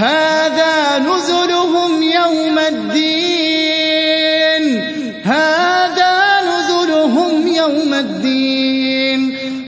هذا نزلهم يوم الدين. هذا نزلهم يوم الدين.